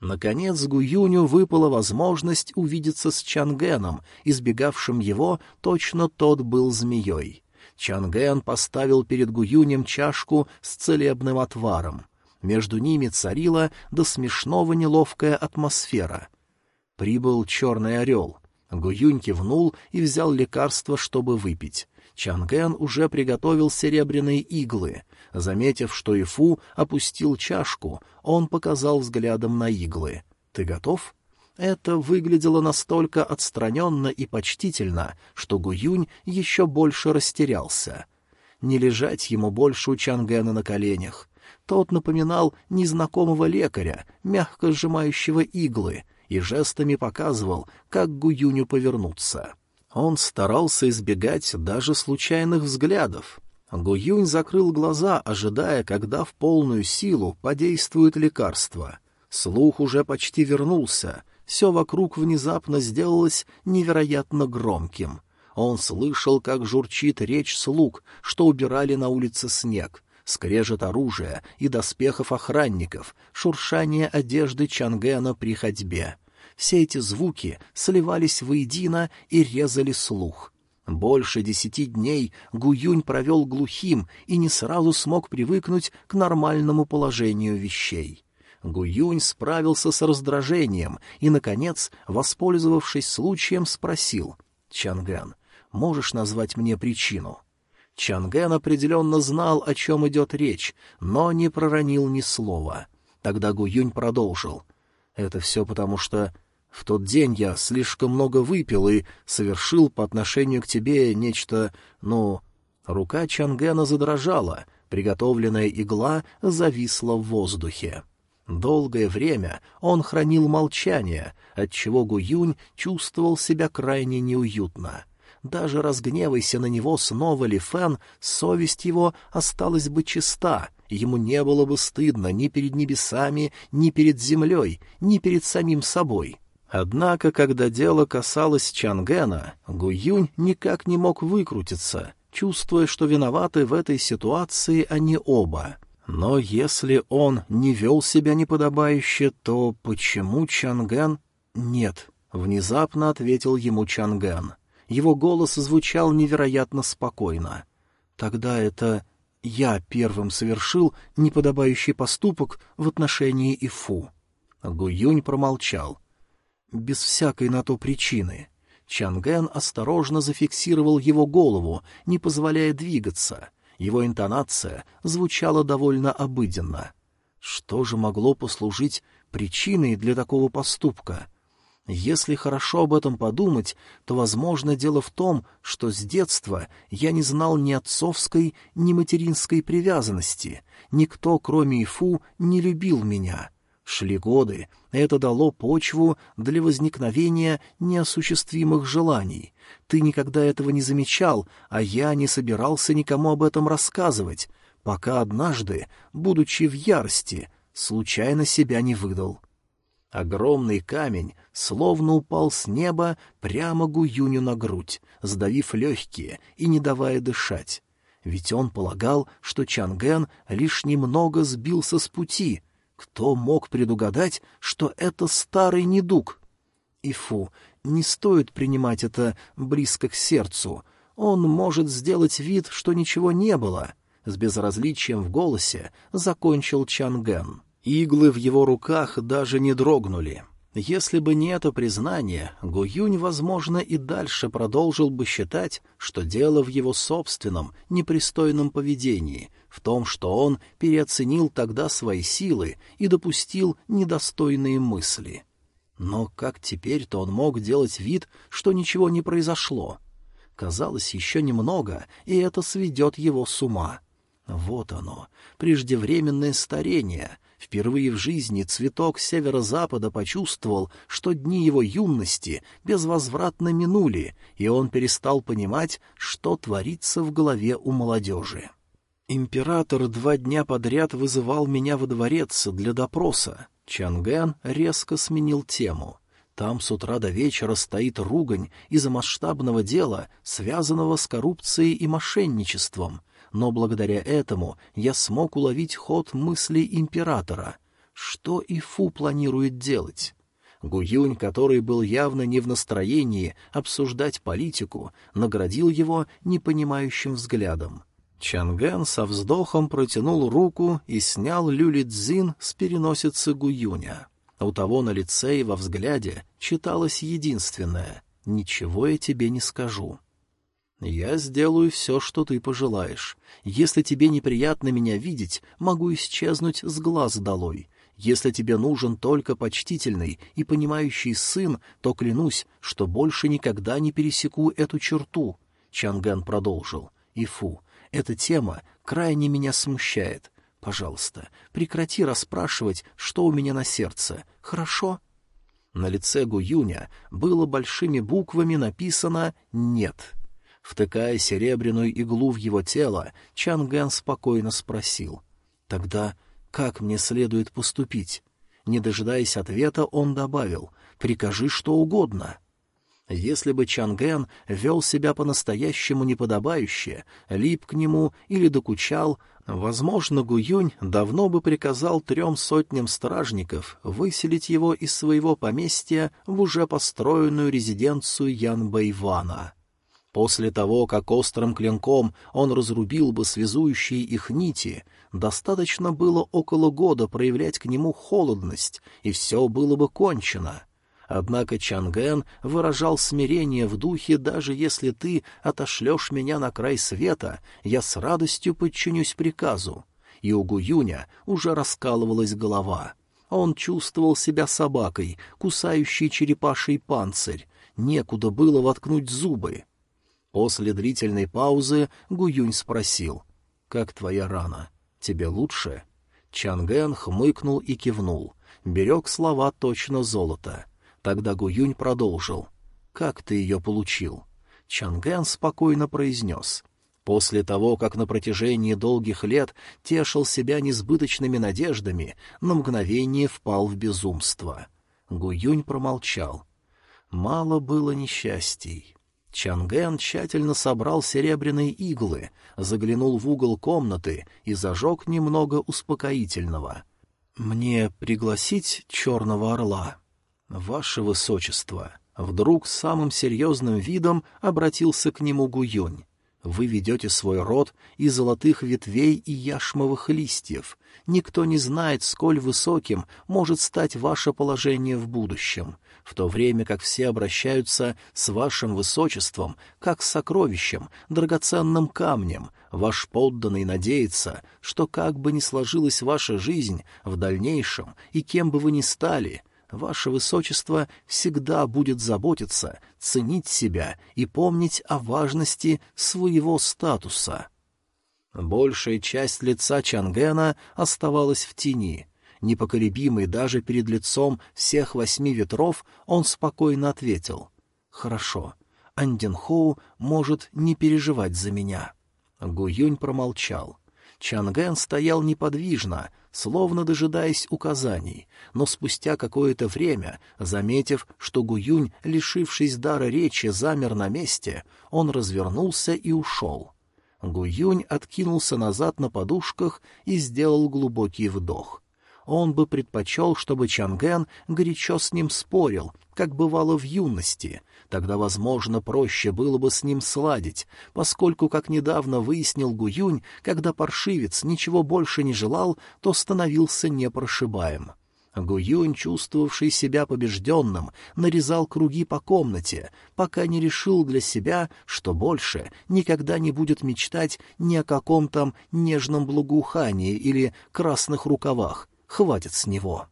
Наконец Гуюню выпала возможность увидеться с Чангеном, избегавшим его, точно тот был змеей. Чанген поставил перед Гуюнем чашку с целебным отваром. Между ними царила до смешного неловкая атмосфера. Прибыл черный орел. Гуюнь кивнул и взял лекарство, чтобы выпить. Чанген уже приготовил серебряные иглы. Заметив, что Ифу опустил чашку, он показал взглядом на иглы. «Ты готов?» Это выглядело настолько отстраненно и почтительно, что Гуюнь еще больше растерялся. Не лежать ему больше у Чангена на коленях. Тот напоминал незнакомого лекаря, мягко сжимающего иглы, и жестами показывал, как Гуюню повернуться. Он старался избегать даже случайных взглядов. Гуюнь закрыл глаза, ожидая, когда в полную силу подействует лекарство. Слух уже почти вернулся — все вокруг внезапно сделалось невероятно громким. Он слышал, как журчит речь слуг, что убирали на улице снег, скрежет оружия и доспехов охранников, шуршание одежды Чангена при ходьбе. Все эти звуки сливались воедино и резали слух. Больше десяти дней Гуюнь провел глухим и не сразу смог привыкнуть к нормальному положению вещей. Гуюнь справился с раздражением и, наконец, воспользовавшись случаем, спросил. «Чангэн, можешь назвать мне причину?» Чангэн определенно знал, о чем идет речь, но не проронил ни слова. Тогда Гуюнь продолжил. «Это все потому, что в тот день я слишком много выпил и совершил по отношению к тебе нечто, ну...» Рука Чангена задрожала, приготовленная игла зависла в воздухе. Долгое время он хранил молчание, отчего Гуюнь чувствовал себя крайне неуютно. Даже разгневайся на него снова Ли Фэн, совесть его осталась бы чиста, ему не было бы стыдно ни перед небесами, ни перед землей, ни перед самим собой. Однако, когда дело касалось Чангена, Гуюнь никак не мог выкрутиться, чувствуя, что виноваты в этой ситуации они оба. Но если он не вел себя неподобающе, то почему Чанген... Нет, внезапно ответил ему Чанген. Его голос звучал невероятно спокойно. Тогда это я первым совершил неподобающий поступок в отношении Ифу. Гуюнь промолчал. Без всякой на то причины. Чанген осторожно зафиксировал его голову, не позволяя двигаться. Его интонация звучала довольно обыденно. Что же могло послужить причиной для такого поступка? Если хорошо об этом подумать, то, возможно, дело в том, что с детства я не знал ни отцовской, ни материнской привязанности. Никто, кроме Ифу, не любил меня. Шли годы, это дало почву для возникновения неосуществимых желаний. Ты никогда этого не замечал, а я не собирался никому об этом рассказывать, пока однажды, будучи в ярости, случайно себя не выдал. Огромный камень словно упал с неба прямо Гуюню на грудь, сдавив легкие и не давая дышать. Ведь он полагал, что Чанген лишь немного сбился с пути. Кто мог предугадать, что это старый недуг? Ифу, не стоит принимать это близко к сердцу. Он может сделать вид, что ничего не было. С безразличием в голосе закончил Чанген. Иглы в его руках даже не дрогнули. Если бы не это признание, Гуюнь, возможно, и дальше продолжил бы считать, что дело в его собственном, непристойном поведении, в том, что он переоценил тогда свои силы и допустил недостойные мысли. Но как теперь-то он мог делать вид, что ничего не произошло? Казалось, еще немного, и это сведет его с ума. Вот оно, преждевременное старение, Впервые в жизни цветок северо-запада почувствовал, что дни его юности безвозвратно минули, и он перестал понимать, что творится в голове у молодежи. Император два дня подряд вызывал меня во дворец для допроса. Чангэн резко сменил тему. Там с утра до вечера стоит ругань из-за масштабного дела, связанного с коррупцией и мошенничеством — но благодаря этому я смог уловить ход мыслей императора. Что Ифу планирует делать? Гуюнь, который был явно не в настроении обсуждать политику, наградил его непонимающим взглядом. Чангэн со вздохом протянул руку и снял люлидзин с переносицы Гуюня. У того на лице и во взгляде читалось единственное — «Ничего я тебе не скажу». «Я сделаю все, что ты пожелаешь. Если тебе неприятно меня видеть, могу исчезнуть с глаз долой. Если тебе нужен только почтительный и понимающий сын, то клянусь, что больше никогда не пересеку эту черту». Чанган продолжил. «Ифу, эта тема крайне меня смущает. Пожалуйста, прекрати расспрашивать, что у меня на сердце, хорошо?» На лице Гуюня было большими буквами написано «нет». Втыкая серебряную иглу в его тело, Чангэн спокойно спросил. «Тогда как мне следует поступить?» Не дожидаясь ответа, он добавил «Прикажи что угодно». Если бы Чангэн вел себя по-настоящему неподобающе, лип к нему или докучал, возможно, Гуюнь давно бы приказал трем сотням стражников выселить его из своего поместья в уже построенную резиденцию Ян Бэйвана. После того, как острым клинком он разрубил бы связующие их нити, достаточно было около года проявлять к нему холодность, и все было бы кончено. Однако Чанген выражал смирение в духе «даже если ты отошлешь меня на край света, я с радостью подчинюсь приказу». И у Гуюня уже раскалывалась голова. Он чувствовал себя собакой, кусающей черепаший панцирь. Некуда было воткнуть зубы. После длительной паузы Гуюнь спросил. «Как твоя рана? Тебе лучше?» Чангэн хмыкнул и кивнул. Берег слова точно золото. Тогда Гуюнь продолжил. «Как ты ее получил?» Чангэн спокойно произнес. После того, как на протяжении долгих лет тешил себя несбыточными надеждами, на мгновение впал в безумство. Гуюнь промолчал. Мало было несчастий. Чанген тщательно собрал серебряные иглы, заглянул в угол комнаты и зажег немного успокоительного. «Мне пригласить черного орла?» «Ваше высочество!» Вдруг самым серьезным видом обратился к нему Гуюнь. Вы ведете свой род из золотых ветвей и яшмовых листьев. Никто не знает, сколь высоким может стать ваше положение в будущем, в то время как все обращаются с вашим высочеством, как с сокровищем, драгоценным камнем. Ваш подданный надеется, что как бы ни сложилась ваша жизнь в дальнейшем и кем бы вы ни стали — Ваше Высочество всегда будет заботиться, ценить себя и помнить о важности своего статуса. Большая часть лица Чангена оставалась в тени. Непоколебимый даже перед лицом всех восьми ветров, он спокойно ответил. «Хорошо, Анденхоу может не переживать за меня». Гуюнь промолчал. Чанген стоял неподвижно, словно дожидаясь указаний, но спустя какое-то время, заметив, что Гуюнь, лишившись дара речи, замер на месте, он развернулся и ушел. Гуюнь откинулся назад на подушках и сделал глубокий вдох. Он бы предпочел, чтобы Чанген горячо с ним спорил, как бывало в юности, Тогда, возможно, проще было бы с ним сладить, поскольку, как недавно выяснил Гуюнь, когда паршивец ничего больше не желал, то становился непрошибаем. Гуюнь, чувствовавший себя побежденным, нарезал круги по комнате, пока не решил для себя, что больше никогда не будет мечтать ни о каком там нежном благоухании или красных рукавах. Хватит с него.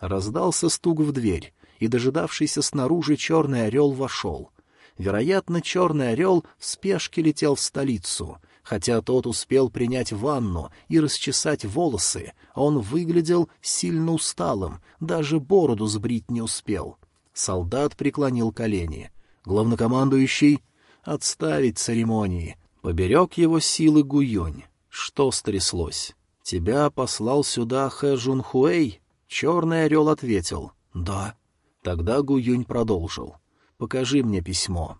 Раздался стук в дверь и дожидавшийся снаружи черный орел вошел. Вероятно, черный орел в спешке летел в столицу. Хотя тот успел принять ванну и расчесать волосы, он выглядел сильно усталым, даже бороду сбрить не успел. Солдат преклонил колени. Главнокомандующий отставить церемонии. Поберег его силы Гуюнь. Что стряслось? Тебя послал сюда Хэ Жун Хуэй? Черный орел ответил. Да. Тогда Гуюнь продолжил. «Покажи мне письмо».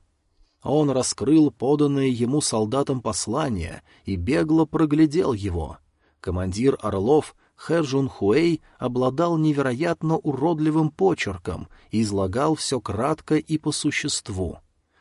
Он раскрыл поданное ему солдатам послание и бегло проглядел его. Командир Орлов Хэ Джун Хуэй обладал невероятно уродливым почерком и излагал все кратко и по существу.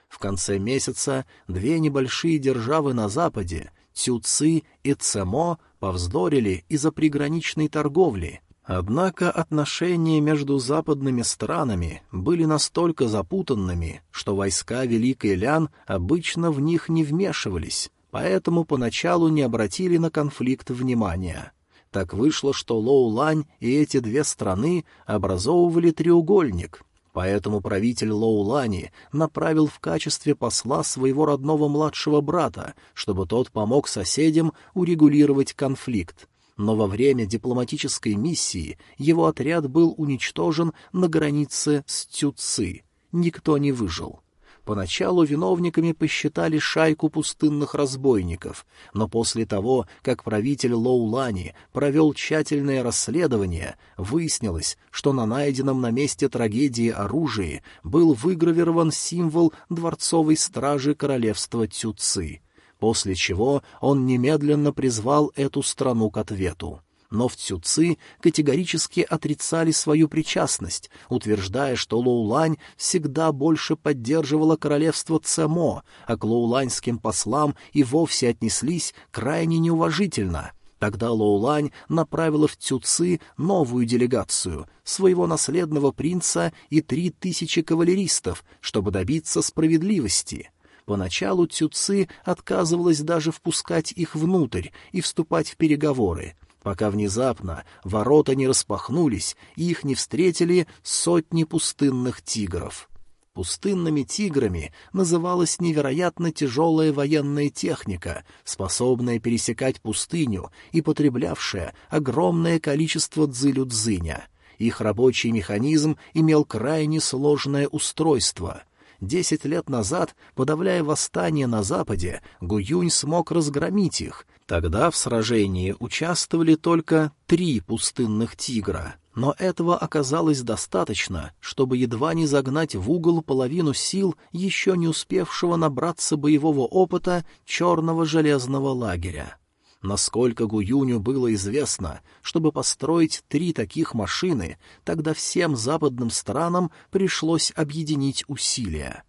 В конце месяца две небольшие державы на западе, Цюци и Цемо, повздорили из-за приграничной торговли Однако отношения между западными странами были настолько запутанными, что войска Великой Лян обычно в них не вмешивались, поэтому поначалу не обратили на конфликт внимания. Так вышло, что Лоу-Лань и эти две страны образовывали треугольник, поэтому правитель Лоу-Лани направил в качестве посла своего родного младшего брата, чтобы тот помог соседям урегулировать конфликт, но во время дипломатической миссии его отряд был уничтожен на границе с Тюци. Никто не выжил. Поначалу виновниками посчитали шайку пустынных разбойников, но после того, как правитель Лоулани провел тщательное расследование, выяснилось, что на найденном на месте трагедии оружии был выгравирован символ дворцовой стражи королевства Тюци после чего он немедленно призвал эту страну к ответу. Но в Цюци категорически отрицали свою причастность, утверждая, что Лоулань всегда больше поддерживала королевство Цемо, а к лоуланьским послам и вовсе отнеслись крайне неуважительно. Тогда Лоулань направила в Цюци новую делегацию, своего наследного принца и три тысячи кавалеристов, чтобы добиться справедливости — Поначалу Цюци отказывалась даже впускать их внутрь и вступать в переговоры, пока внезапно ворота не распахнулись и их не встретили сотни пустынных тигров. Пустынными тиграми называлась невероятно тяжелая военная техника, способная пересекать пустыню и потреблявшая огромное количество дзылю-дзыня. Их рабочий механизм имел крайне сложное устройство — Десять лет назад, подавляя восстание на Западе, Гуюнь смог разгромить их. Тогда в сражении участвовали только три пустынных тигра. Но этого оказалось достаточно, чтобы едва не загнать в угол половину сил еще не успевшего набраться боевого опыта черного железного лагеря. Насколько Гуюню было известно, чтобы построить три таких машины, тогда всем западным странам пришлось объединить усилия.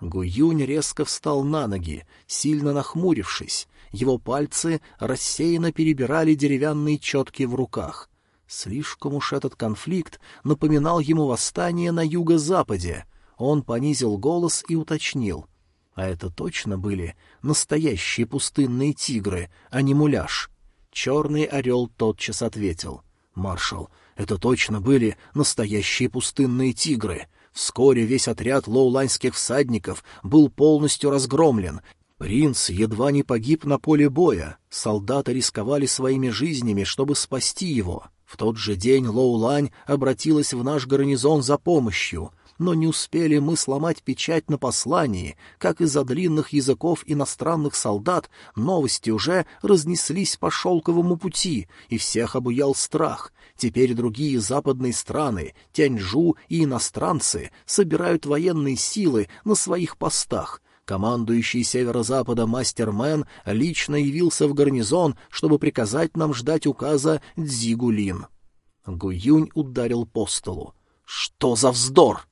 Гуюнь резко встал на ноги, сильно нахмурившись. Его пальцы рассеянно перебирали деревянные четки в руках. Слишком уж этот конфликт напоминал ему восстание на юго-западе. Он понизил голос и уточнил. А это точно были настоящие пустынные тигры, а не муляж? Черный орел тотчас ответил. «Маршал, это точно были настоящие пустынные тигры. Вскоре весь отряд лоуланских всадников был полностью разгромлен, Принц едва не погиб на поле боя, солдаты рисковали своими жизнями, чтобы спасти его. В тот же день Лоулань обратилась в наш гарнизон за помощью, но не успели мы сломать печать на послании, как из-за длинных языков иностранных солдат новости уже разнеслись по шелковому пути, и всех обуял страх. Теперь другие западные страны, Тяньжу и иностранцы, собирают военные силы на своих постах — командующий северо-запада мастер-мен лично явился в гарнизон, чтобы приказать нам ждать указа Дзигулин. Гуюнь ударил по столу. «Что за вздор!»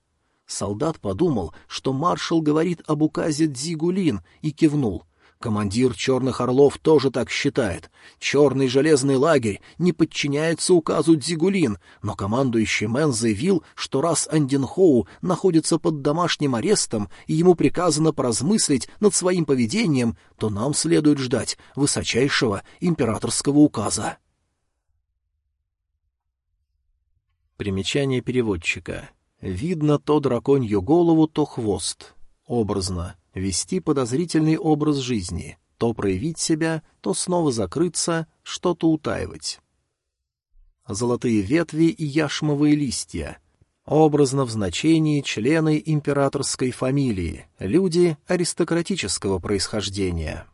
Солдат подумал, что маршал говорит об указе Дзигулин, и кивнул. Командир «Черных орлов» тоже так считает. Черный железный лагерь не подчиняется указу Дзигулин, но командующий Мэн заявил, что раз Андинхоу находится под домашним арестом и ему приказано поразмыслить над своим поведением, то нам следует ждать высочайшего императорского указа. Примечание переводчика. Видно то драконью голову, то хвост. Образно вести подозрительный образ жизни, то проявить себя, то снова закрыться, что-то утаивать. Золотые ветви и яшмовые листья. Образно в значении члены императорской фамилии, люди аристократического происхождения.